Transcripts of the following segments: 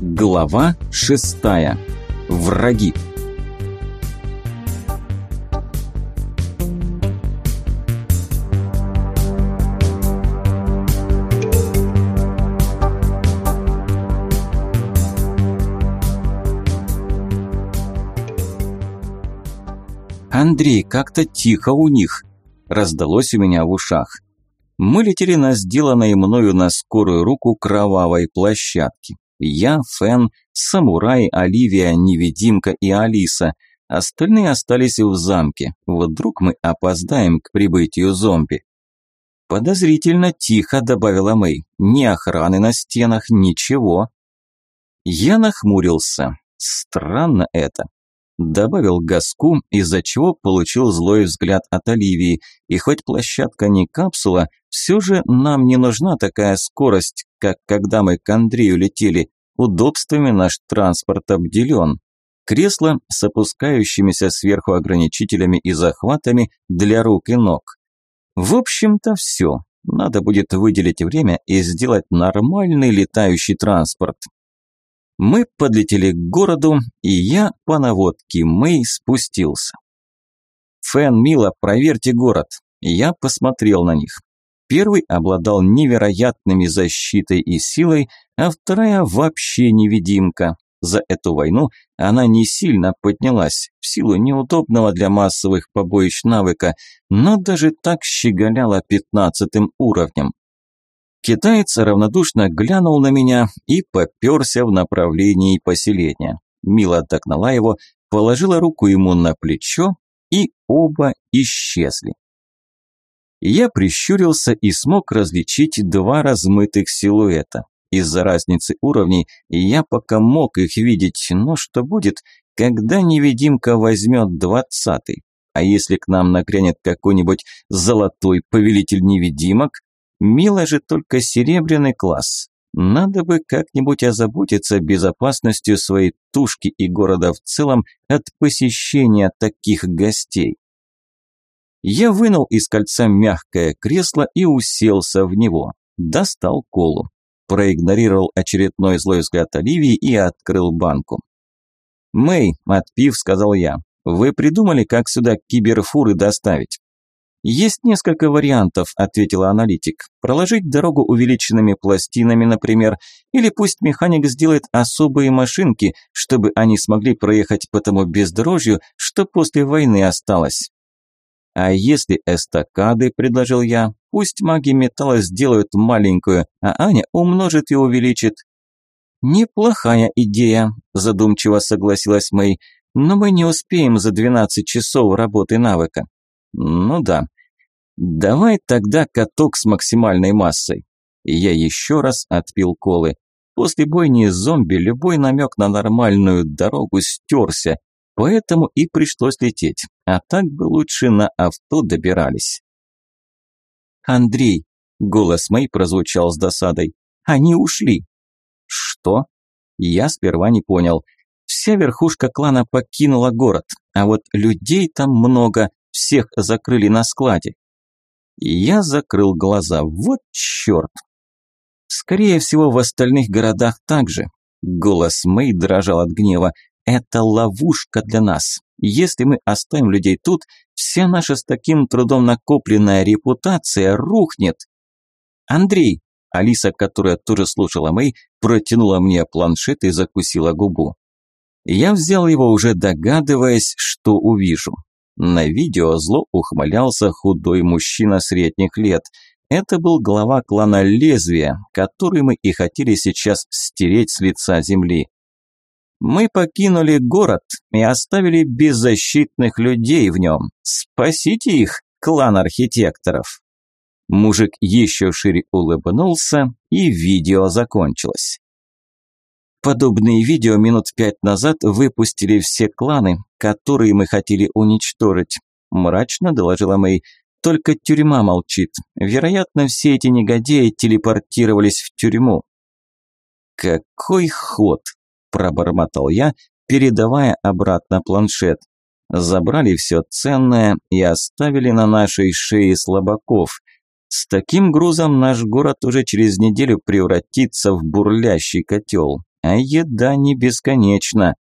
Глава шестая. Враги. «Андрей, как-то тихо у них», – раздалось у меня в ушах. Мы летели на сделанной мною на скорую руку кровавой площадке. Я, Фен, Самурай, Оливия, Невидимка и Алиса. Остальные остались в замке. Вдруг мы опоздаем к прибытию зомби. Подозрительно тихо добавила Мэй. Ни охраны на стенах, ничего. Я нахмурился. Странно это добавил газку, из-за чего получил злой взгляд от Оливии. И хоть площадка не капсула, все же нам не нужна такая скорость, как когда мы к Андрею летели. Удобствами наш транспорт обделен. Кресло с опускающимися сверху ограничителями и захватами для рук и ног. В общем-то все. Надо будет выделить время и сделать нормальный летающий транспорт. Мы подлетели к городу, и я по наводке Мэй спустился. «Фэн, Мила, проверьте город». Я посмотрел на них. Первый обладал невероятными защитой и силой, а вторая вообще невидимка. За эту войну она не сильно поднялась, в силу неудобного для массовых побоищ навыка, но даже так щеголяла пятнадцатым уровнем. Китаец равнодушно глянул на меня и попёрся в направлении поселения. Мила догнала его, положила руку ему на плечо, и оба исчезли. Я прищурился и смог различить два размытых силуэта. Из-за разницы уровней я пока мог их видеть, но что будет, когда невидимка возьмет двадцатый? А если к нам нагрянет какой-нибудь золотой повелитель невидимок, Мила же только серебряный класс. Надо бы как-нибудь озаботиться безопасностью своей тушки и города в целом от посещения таких гостей. Я вынул из кольца мягкое кресло и уселся в него. Достал колу. Проигнорировал очередной злой взгляд Оливии и открыл банку. «Мэй», – отпив, сказал я, – «вы придумали, как сюда киберфуры доставить?» «Есть несколько вариантов», – ответила аналитик. «Проложить дорогу увеличенными пластинами, например, или пусть механик сделает особые машинки, чтобы они смогли проехать по тому бездорожью, что после войны осталось». «А если эстакады», – предложил я, – «пусть маги металла сделают маленькую, а Аня умножит и увеличит». «Неплохая идея», – задумчиво согласилась Мэй, – «но мы не успеем за 12 часов работы навыка». Ну да. Давай тогда каток с максимальной массой. я еще раз отпил колы. После бойни с зомби любой намек на нормальную дорогу стерся, поэтому и пришлось лететь. А так бы лучше на авто добирались. «Андрей», – голос мой прозвучал с досадой, – «они ушли». «Что?» Я сперва не понял. Вся верхушка клана покинула город, а вот людей там много, всех закрыли на складе. я закрыл глаза. Вот черт. Скорее всего, в остальных городах также. Голос Мэй дрожал от гнева. Это ловушка для нас. Если мы оставим людей тут, вся наша с таким трудом накопленная репутация рухнет. Андрей, Алиса, которая тоже слушала Мэй, протянула мне планшет и закусила губу. Я взял его, уже догадываясь, что увижу. На видео зло ухмылялся худой мужчина средних лет. Это был глава клана Лезвия, который мы и хотели сейчас стереть с лица земли. Мы покинули город и оставили беззащитных людей в нем. Спасите их, клан архитекторов. Мужик еще шире улыбнулся, и видео закончилось. Подобные видео минут пять назад выпустили все кланы, которые мы хотели уничтожить. Мрачно доложила Мэй. Только тюрьма молчит. Вероятно, все эти негодяи телепортировались в тюрьму. Какой ход, пробормотал я, передавая обратно планшет. Забрали все ценное и оставили на нашей шее слабаков. С таким грузом наш город уже через неделю превратится в бурлящий котел. А еда не бесконечна.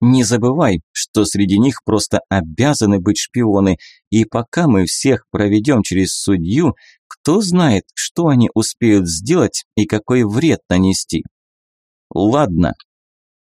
Не забывай, что среди них просто обязаны быть шпионы, и пока мы всех проведем через судью, кто знает, что они успеют сделать и какой вред нанести. Ладно.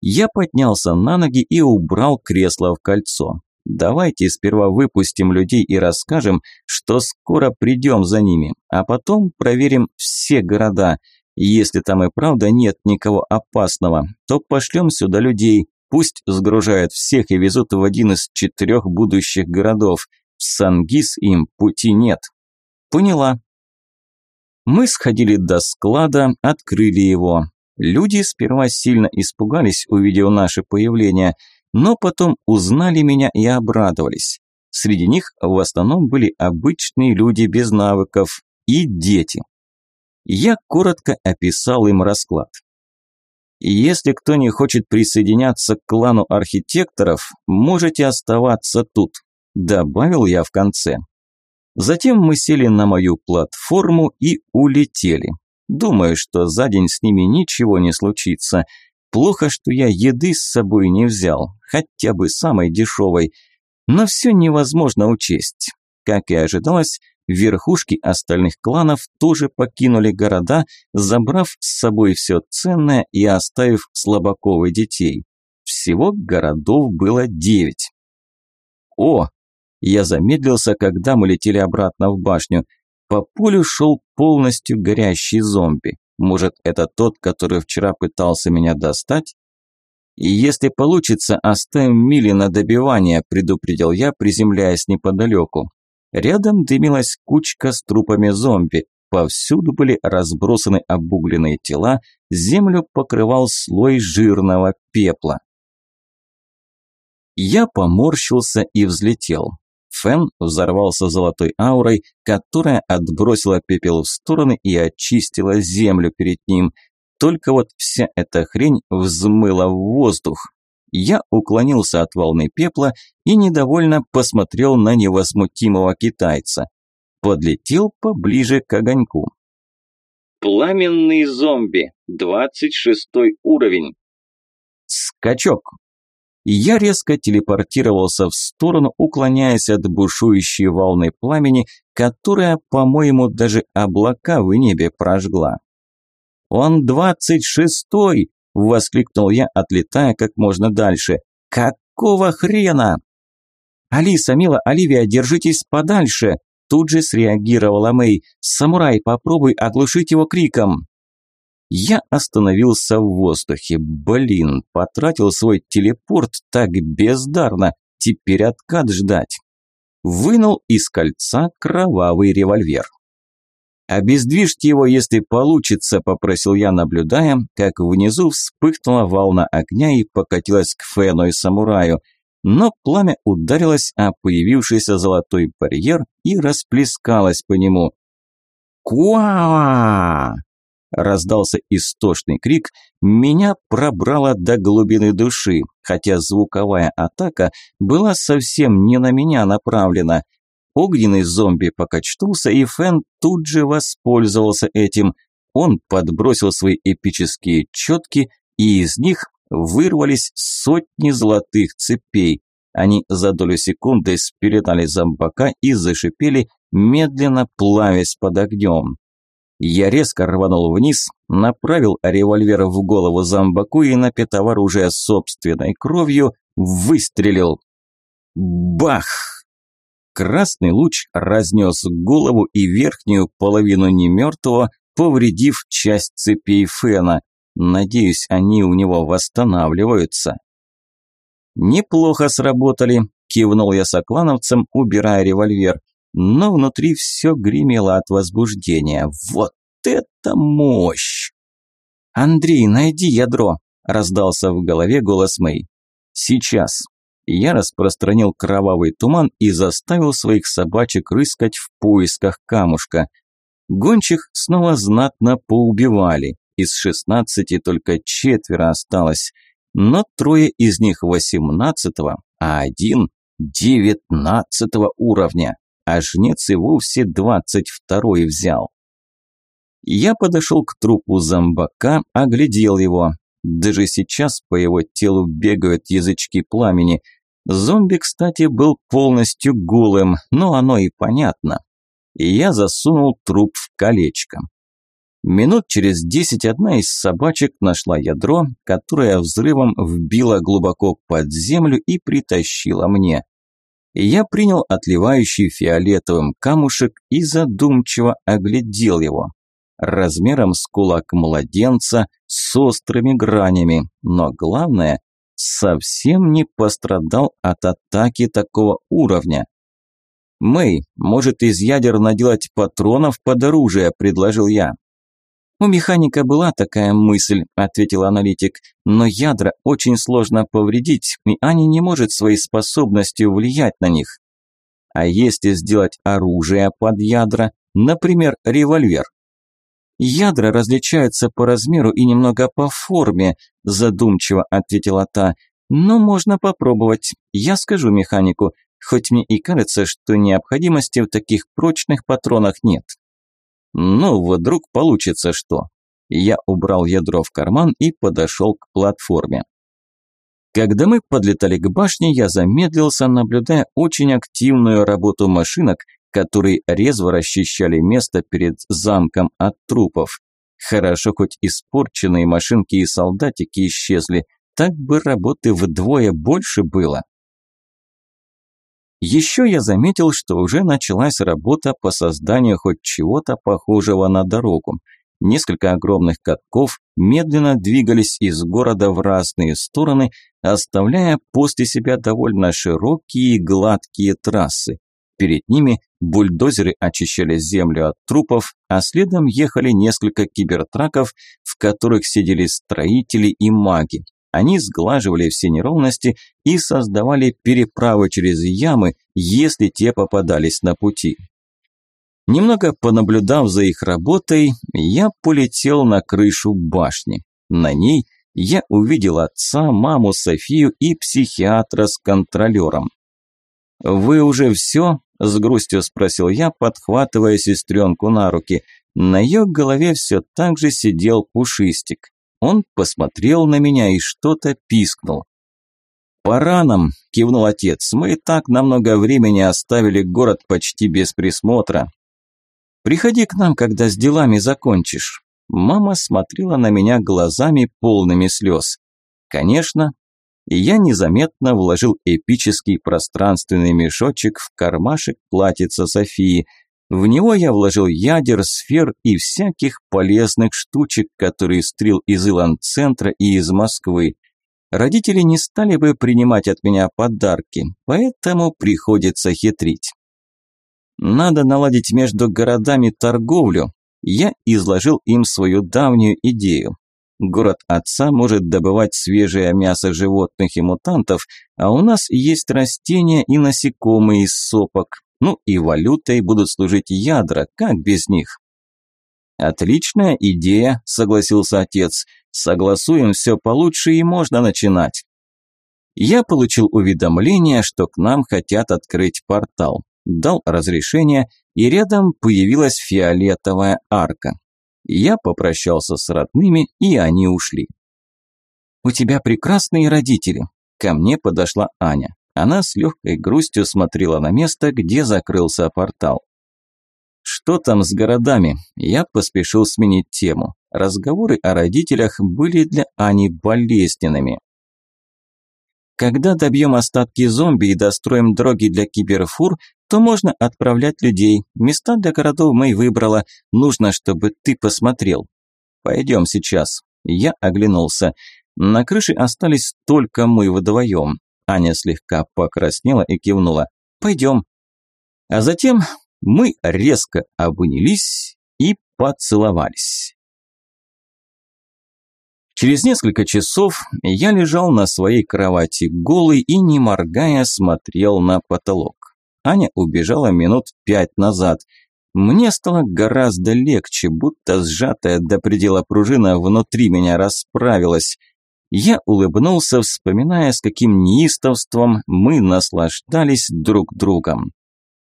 Я поднялся на ноги и убрал кресло в кольцо. Давайте сперва выпустим людей и расскажем, что скоро придем за ними, а потом проверим все города. Если там и правда нет никого опасного, то пошлем сюда людей, Пусть сгружают всех и везут в один из четырех будущих городов. В Сангис им пути нет. Поняла. Мы сходили до склада, открыли его. Люди сперва сильно испугались, увидев наше появление, но потом узнали меня и обрадовались. Среди них в основном были обычные люди без навыков и дети. Я коротко описал им расклад. Если кто не хочет присоединяться к клану архитекторов, можете оставаться тут», – добавил я в конце. Затем мы сели на мою платформу и улетели. Думаю, что за день с ними ничего не случится. Плохо, что я еды с собой не взял, хотя бы самой дешевой. Но все невозможно учесть. Как и ожидалось, Верхушки остальных кланов тоже покинули города, забрав с собой все ценное и оставив слабаков и детей. Всего городов было девять. О! Я замедлился, когда мы летели обратно в башню. По полю шел полностью горящий зомби. Может, это тот, который вчера пытался меня достать? И если получится, оставим мили на добивание, предупредил я, приземляясь неподалеку. Рядом дымилась кучка с трупами зомби. Повсюду были разбросаны обугленные тела, землю покрывал слой жирного пепла. Я поморщился и взлетел. Фен взорвался золотой аурой, которая отбросила пепел в стороны и очистила землю перед ним. Только вот вся эта хрень взмыла в воздух. Я уклонился от волны пепла и недовольно посмотрел на невозмутимого китайца. Подлетел поближе к огоньку. Пламенный зомби, 26 уровень. Скачок. Я резко телепортировался в сторону, уклоняясь от бушующей волны пламени, которая, по-моему, даже облака в небе прожгла. «Он двадцать шестой!» – воскликнул я, отлетая как можно дальше. «Какого хрена?» «Алиса, мила, Оливия, держитесь подальше!» Тут же среагировала Мэй. «Самурай, попробуй оглушить его криком!» Я остановился в воздухе. Блин, потратил свой телепорт так бездарно. Теперь откат ждать. Вынул из кольца кровавый револьвер. «Обездвижьте его, если получится», – попросил я, наблюдая, как внизу вспыхнула волна огня и покатилась к Фену и самураю. Но пламя ударилось о появившийся золотой барьер и расплескалось по нему. «Куа!» Раздался истошный крик, меня пробрало до глубины души, хотя звуковая атака была совсем не на меня направлена. Огненный зомби покачнулся, и Фэн тут же воспользовался этим. Он подбросил свои эпические четки, и из них вырвались сотни золотых цепей. Они за долю секунды спелетали зомбака и зашипели, медленно плавясь под огнем. Я резко рванул вниз, направил револьвер в голову зомбаку и, напитав оружие собственной кровью, выстрелил. Бах! Красный луч разнес голову и верхнюю половину немертвого, повредив часть цепей Фена. Надеюсь, они у него восстанавливаются. «Неплохо сработали», – кивнул я соклановцам, убирая револьвер. Но внутри все гремело от возбуждения. «Вот это мощь!» «Андрей, найди ядро!» – раздался в голове голос Мэй. «Сейчас!» Я распространил кровавый туман и заставил своих собачек рыскать в поисках камушка. Гончих снова знатно поубивали. Из шестнадцати только четверо осталось. Но трое из них восемнадцатого, а один девятнадцатого уровня. А жнец и вовсе двадцать второй взял. Я подошел к трупу зомбака, оглядел его. Даже сейчас по его телу бегают язычки пламени. Зомби, кстати, был полностью голым, но оно и понятно. И я засунул труп в колечко. Минут через десять одна из собачек нашла ядро, которое взрывом вбило глубоко под землю и притащила мне. Я принял отливающий фиолетовым камушек и задумчиво оглядел его. Размером с кулак младенца, с острыми гранями, но главное, совсем не пострадал от атаки такого уровня. «Мэй, может из ядер наделать патронов под оружие», – предложил я. «У механика была такая мысль», – ответил аналитик, «но ядра очень сложно повредить, и Аня не может своей способностью влиять на них». А если сделать оружие под ядра, например, револьвер? Ядра различаются по размеру и немного по форме, задумчиво ответила та. Но можно попробовать. Я скажу механику, хоть мне и кажется, что необходимости в таких прочных патронах нет. Ну, вдруг получится что. Я убрал ядро в карман и подошел к платформе. Когда мы подлетали к башне, я замедлился, наблюдая очень активную работу машинок, которые резво расчищали место перед замком от трупов. Хорошо, хоть испорченные машинки и солдатики исчезли, так бы работы вдвое больше было. Еще я заметил, что уже началась работа по созданию хоть чего-то похожего на дорогу. Несколько огромных катков медленно двигались из города в разные стороны, оставляя после себя довольно широкие и гладкие трассы. Перед ними бульдозеры очищали землю от трупов, а следом ехали несколько кибертраков, в которых сидели строители и маги. Они сглаживали все неровности и создавали переправы через ямы, если те попадались на пути. Немного понаблюдав за их работой, я полетел на крышу башни. На ней я увидел отца, маму Софию и психиатра с контролером. «Вы уже все?» – с грустью спросил я, подхватывая сестренку на руки. На ее голове все так же сидел пушистик. Он посмотрел на меня и что-то пискнул. «Пора нам», – кивнул отец, – «мы и так на много времени оставили город почти без присмотра». «Приходи к нам, когда с делами закончишь». Мама смотрела на меня глазами полными слез. «Конечно». И я незаметно вложил эпический пространственный мешочек в кармашек платьица Софии – в него я вложил ядер, сфер и всяких полезных штучек, которые стрел из Илан-центра и из Москвы. Родители не стали бы принимать от меня подарки, поэтому приходится хитрить. Надо наладить между городами торговлю. Я изложил им свою давнюю идею. Город отца может добывать свежее мясо животных и мутантов, а у нас есть растения и насекомые из сопок, ну и валютой будут служить ядра, как без них? Отличная идея, согласился отец. Согласуем все получше и можно начинать. Я получил уведомление, что к нам хотят открыть портал. Дал разрешение, и рядом появилась фиолетовая арка. Я попрощался с родными, и они ушли. «У тебя прекрасные родители», – ко мне подошла Аня. Она с легкой грустью смотрела на место, где закрылся портал. Что там с городами? Я поспешил сменить тему. Разговоры о родителях были для Ани болезненными. Когда добьем остатки зомби и достроим дороги для киберфур, то можно отправлять людей. Места для городов мы выбрала. Нужно, чтобы ты посмотрел. Пойдем сейчас. Я оглянулся. На крыше остались только мы вдвоем. Аня слегка покраснела и кивнула. «Пойдем». А затем мы резко обнялись и поцеловались. Через несколько часов я лежал на своей кровати голый и, не моргая, смотрел на потолок. Аня убежала минут пять назад. Мне стало гораздо легче, будто сжатая до предела пружина внутри меня расправилась – я улыбнулся, вспоминая, с каким неистовством мы наслаждались друг другом.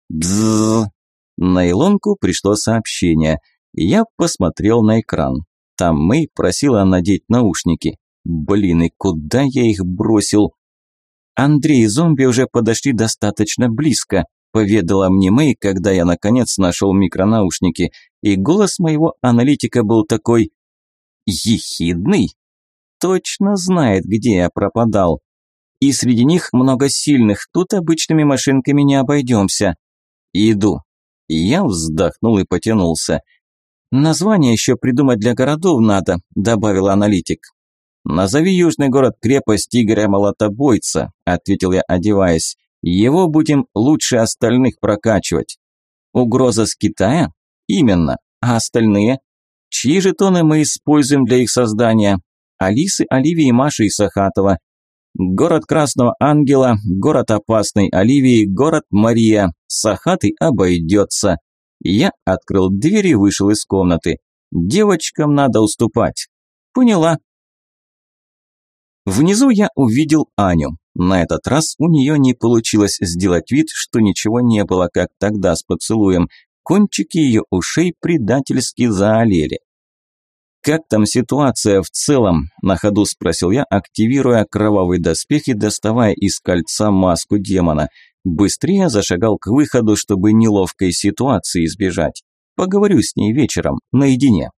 Бззз. На Илонку пришло сообщение. Я посмотрел на экран. Там Мэй просила надеть наушники. Блин, и куда я их бросил? Андрей и зомби уже подошли достаточно близко, поведала мне Мэй, когда я наконец нашел микронаушники, и голос моего аналитика был такой ехидный. Точно знает, где я пропадал. И среди них много сильных, тут обычными машинками не обойдемся. Иду. Я вздохнул и потянулся. Название еще придумать для городов надо, добавил аналитик. Назови южный город-крепость Игоря Молотобойца, ответил я, одеваясь. Его будем лучше остальных прокачивать. Угроза с Китая? Именно. А остальные? Чьи жетоны мы используем для их создания? Алисы, Оливии, Маши и Сахатова. Город Красного Ангела, город Опасной Оливии, город Мария. Сахаты обойдется. Я открыл дверь и вышел из комнаты. Девочкам надо уступать. Поняла. Внизу я увидел Аню. На этот раз у нее не получилось сделать вид, что ничего не было, как тогда с поцелуем. Кончики ее ушей предательски заолели. «Как там ситуация в целом?» – на ходу спросил я, активируя кровавый доспех и доставая из кольца маску демона. Быстрее зашагал к выходу, чтобы неловкой ситуации избежать. Поговорю с ней вечером, наедине.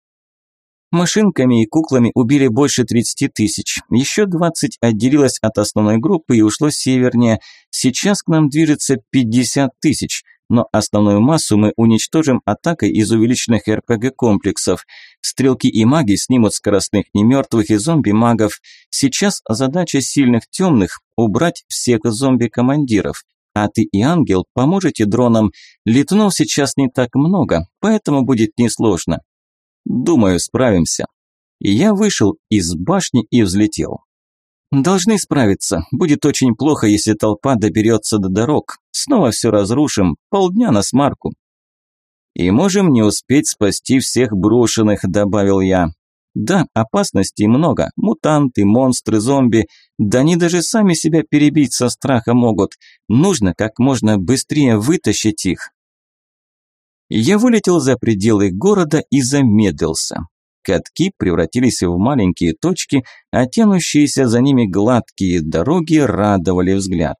Машинками и куклами убили больше 30 тысяч. Еще 20 отделилось от основной группы и ушло севернее. Сейчас к нам движется 50 тысяч, но основную массу мы уничтожим атакой из увеличенных РПГ-комплексов. Стрелки и маги снимут скоростных немертвых и зомби-магов. Сейчас задача сильных темных – убрать всех зомби-командиров. А ты и ангел поможете дронам. Летунов сейчас не так много, поэтому будет несложно. Думаю, справимся. И я вышел из башни и взлетел. Должны справиться. Будет очень плохо, если толпа доберется до дорог. Снова все разрушим. Полдня на смарку. И можем не успеть спасти всех брошенных, добавил я. Да, опасностей много. Мутанты, монстры, зомби. Да они даже сами себя перебить со страха могут. Нужно как можно быстрее вытащить их. Я вылетел за пределы города и замедлился. Катки превратились в маленькие точки, а тянущиеся за ними гладкие дороги радовали взгляд.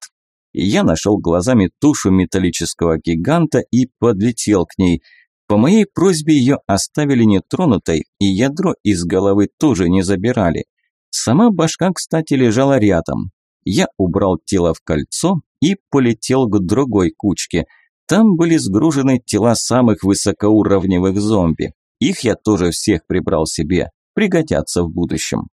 Я нашел глазами тушу металлического гиганта и подлетел к ней. По моей просьбе ее оставили нетронутой, и ядро из головы тоже не забирали. Сама башка, кстати, лежала рядом. Я убрал тело в кольцо и полетел к другой кучке – там были сгружены тела самых высокоуровневых зомби. Их я тоже всех прибрал себе, пригодятся в будущем.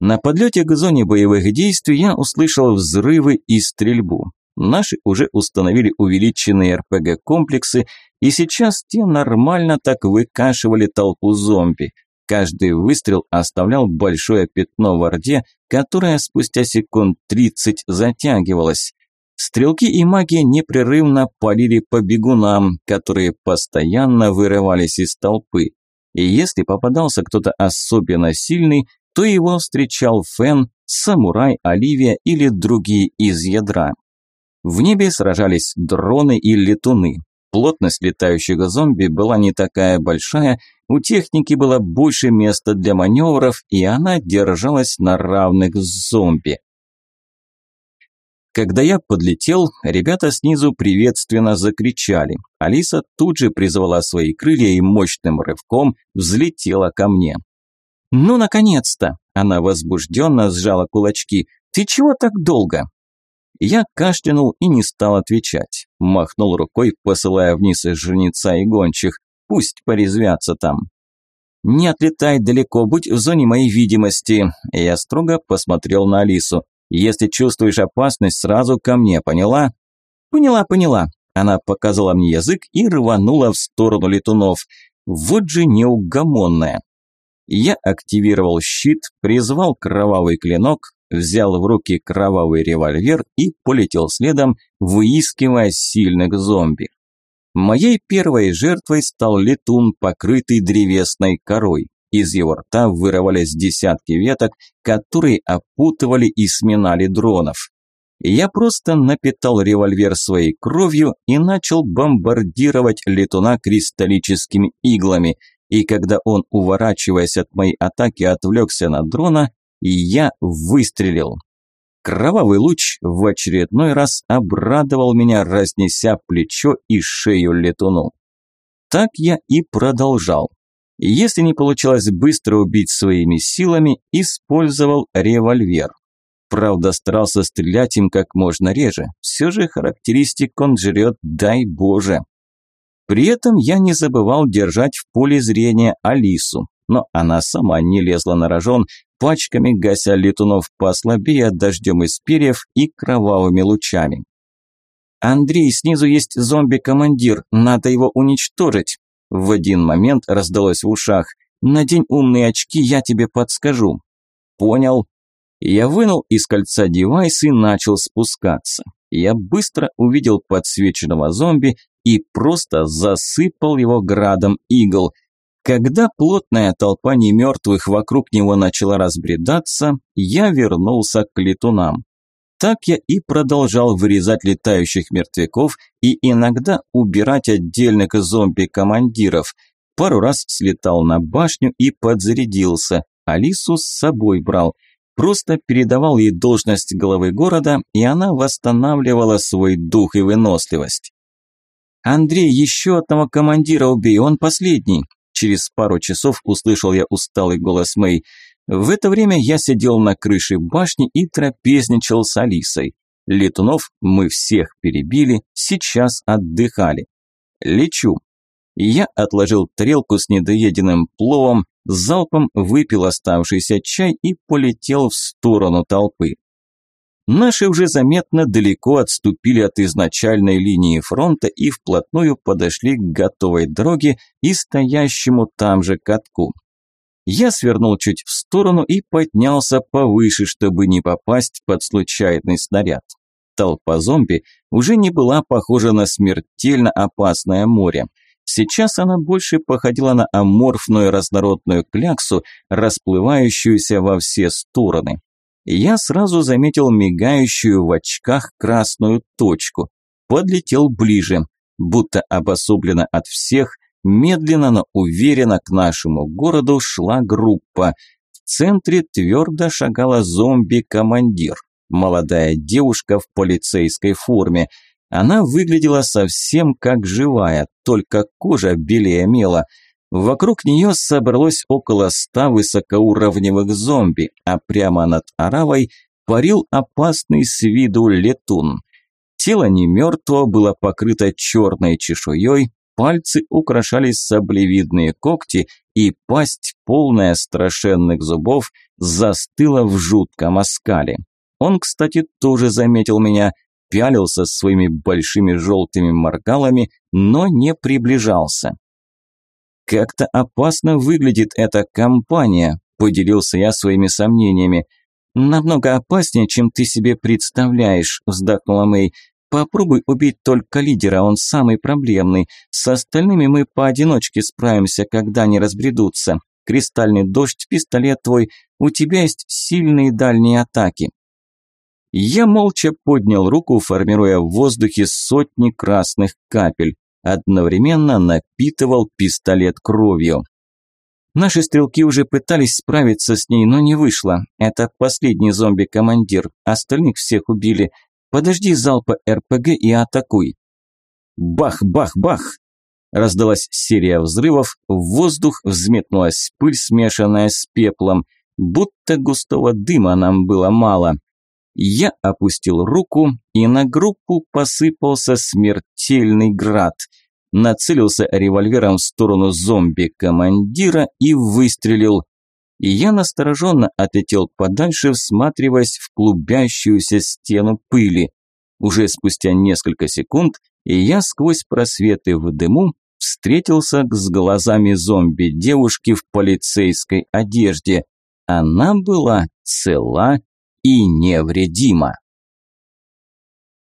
На подлете к зоне боевых действий я услышал взрывы и стрельбу. Наши уже установили увеличенные РПГ-комплексы, и сейчас те нормально так выкашивали толпу зомби. Каждый выстрел оставлял большое пятно в орде, которое спустя секунд 30 затягивалось. Стрелки и маги непрерывно полили по бегунам, которые постоянно вырывались из толпы. И если попадался кто-то особенно сильный, то его встречал Фен, Самурай, Оливия или другие из ядра. В небе сражались дроны и летуны. Плотность летающих зомби была не такая большая, у техники было больше места для маневров, и она держалась на равных с зомби. Когда я подлетел, ребята снизу приветственно закричали. Алиса тут же призвала свои крылья и мощным рывком взлетела ко мне. «Ну, наконец-то!» – она возбужденно сжала кулачки. «Ты чего так долго?» Я кашлянул и не стал отвечать. Махнул рукой, посылая вниз из женица и гончих. Пусть порезвятся там. «Не отлетай далеко, будь в зоне моей видимости». Я строго посмотрел на Алису. Если чувствуешь опасность, сразу ко мне, поняла? Поняла, поняла. Она показала мне язык и рванула в сторону летунов. Вот же неугомонная. Я активировал щит, призвал кровавый клинок, взял в руки кровавый револьвер и полетел следом, выискивая сильных зомби. Моей первой жертвой стал летун, покрытый древесной корой. Из его рта вырывались десятки веток, которые опутывали и сминали дронов. Я просто напитал револьвер своей кровью и начал бомбардировать летуна кристаллическими иглами. И когда он, уворачиваясь от моей атаки, отвлекся на дрона, я выстрелил. Кровавый луч в очередной раз обрадовал меня, разнеся плечо и шею летуну. Так я и продолжал. Если не получалось быстро убить своими силами, использовал револьвер. Правда, старался стрелять им как можно реже. Все же характеристик он жрет, дай боже. При этом я не забывал держать в поле зрения Алису, но она сама не лезла на рожон, пачками гася летунов послабее дождем из перьев и кровавыми лучами. «Андрей, снизу есть зомби-командир, надо его уничтожить!» В один момент раздалось в ушах. «Надень умные очки, я тебе подскажу». «Понял». Я вынул из кольца девайс и начал спускаться. Я быстро увидел подсвеченного зомби и просто засыпал его градом игл. Когда плотная толпа немертвых вокруг него начала разбредаться, я вернулся к летунам. Так я и продолжал вырезать летающих мертвяков и иногда убирать отдельных зомби-командиров. Пару раз слетал на башню и подзарядился. Алису с собой брал. Просто передавал ей должность главы города, и она восстанавливала свой дух и выносливость. «Андрей, еще одного командира убей, он последний!» Через пару часов услышал я усталый голос Мэй. В это время я сидел на крыше башни и трапезничал с Алисой. Летунов мы всех перебили, сейчас отдыхали. Лечу. Я отложил тарелку с недоеденным пловом, залпом выпил оставшийся чай и полетел в сторону толпы. Наши уже заметно далеко отступили от изначальной линии фронта и вплотную подошли к готовой дороге и стоящему там же катку. Я свернул чуть в сторону и поднялся повыше, чтобы не попасть под случайный снаряд. Толпа зомби уже не была похожа на смертельно опасное море. Сейчас она больше походила на аморфную разнородную кляксу, расплывающуюся во все стороны. Я сразу заметил мигающую в очках красную точку. Подлетел ближе, будто обособленно от всех, Медленно, но уверенно к нашему городу шла группа. В центре твердо шагала зомби-командир. Молодая девушка в полицейской форме. Она выглядела совсем как живая, только кожа белее мела. Вокруг нее собралось около ста высокоуровневых зомби, а прямо над Аравой парил опасный с виду летун. Тело немертвого было покрыто черной чешуей, Пальцы украшали саблевидные когти, и пасть, полная страшенных зубов, застыла в жутком оскале. Он, кстати, тоже заметил меня, пялился своими большими желтыми моргалами, но не приближался. «Как-то опасно выглядит эта компания», – поделился я своими сомнениями. «Намного опаснее, чем ты себе представляешь», – вздохнула Мэй. Попробуй убить только лидера, он самый проблемный. С остальными мы поодиночке справимся, когда они разбредутся. Кристальный дождь, пистолет твой, у тебя есть сильные дальние атаки. Я молча поднял руку, формируя в воздухе сотни красных капель. Одновременно напитывал пистолет кровью. Наши стрелки уже пытались справиться с ней, но не вышло. Это последний зомби-командир. Остальных всех убили. Подожди залпа РПГ и атакуй. Бах-бах-бах! Раздалась серия взрывов, в воздух взметнулась пыль, смешанная с пеплом, будто густого дыма нам было мало. Я опустил руку, и на группу посыпался смертельный град. Нацелился револьвером в сторону зомби-командира и выстрелил и я настороженно отлетел подальше, всматриваясь в клубящуюся стену пыли. Уже спустя несколько секунд и я сквозь просветы в дыму встретился с глазами зомби-девушки в полицейской одежде. Она была цела и невредима.